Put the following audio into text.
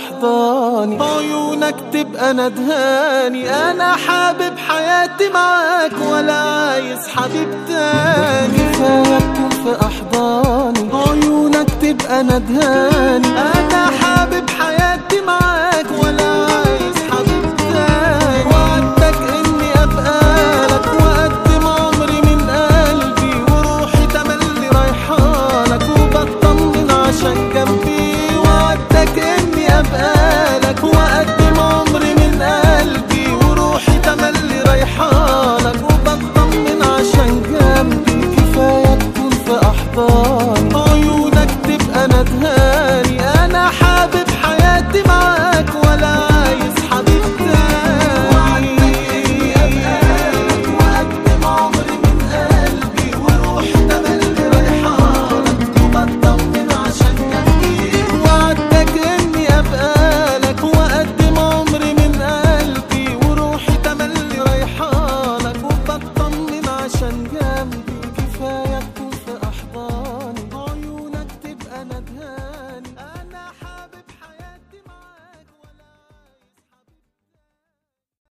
وحضاني عيونك تبقى ندهاني أنا حابب حياتي معاك ولا عايز حبيب تاني. كفاية تكون في أحضاني. عيونك تبقى ندهاني بالك وأكيد